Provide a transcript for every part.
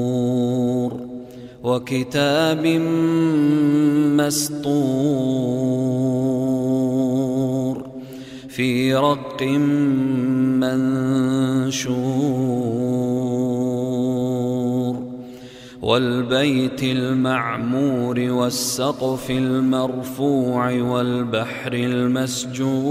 والطور وكتاب مسطور في رق منشور والبيت المعمور والسقف المرفوع والبحر المسجور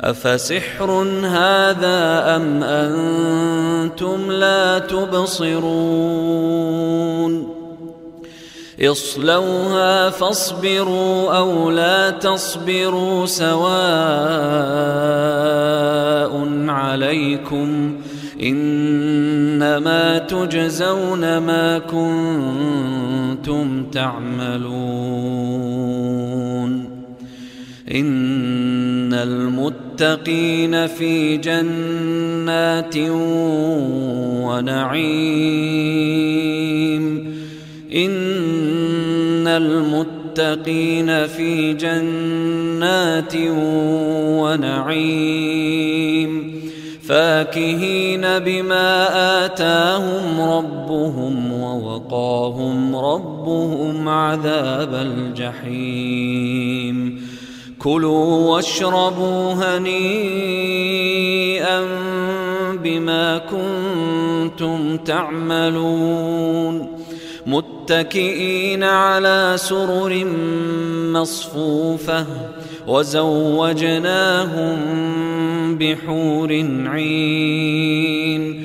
أفسحر هذا أم أنتم لا تبصرون اصلوها فاصبروا أو لا تصبروا سواء عليكم إنما تجزون ما كنتم تعملون إن المتقين في جنات ونعيم. إن المتقين في جنات ونعيم. فاكهين بما آتاهم ربهم ووقاهم ربهم عذاب الجحيم. كلوا واشربوا هنيئا بما كنتم تعملون. متكئين على سرر مصفوفة وزوجناهم بحور عين.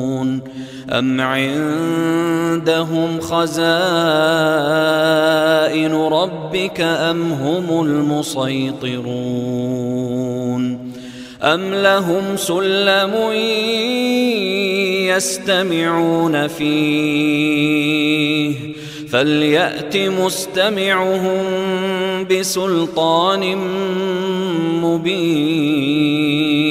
أم عندهم خزائن ربك أم هم المسيطرون أم لهم سلم يستمعون فيه فليأت مستمعهم بسلطان مبين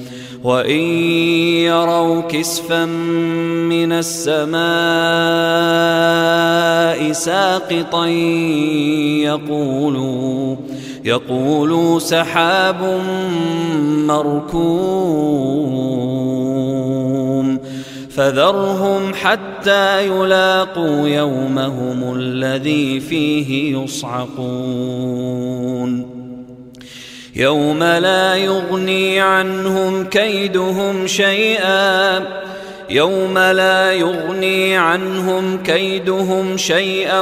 وإن يروا كسفا من السماء ساقطا يقولوا يقولوا سحاب مركوم فذرهم حتى يلاقوا يومهم الذي فيه يصعقون. يوم لا يغني عنهم كيدهم شيئا. يوم لا يغني عنهم كيدهم شيئا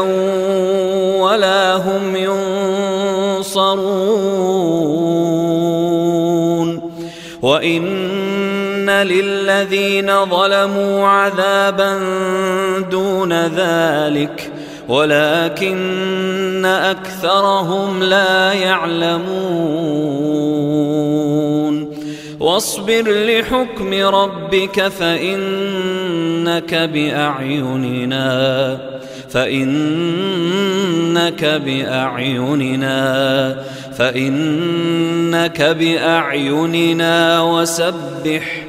ولا هم ينصرون. وان للذين ظلموا عذابا دون ذلك ولكن أكثرهم لا يعلمون. واصبر لحكم ربك فإنك بأعيننا فإنك بأعيننا فإنك بأعيننا وسبح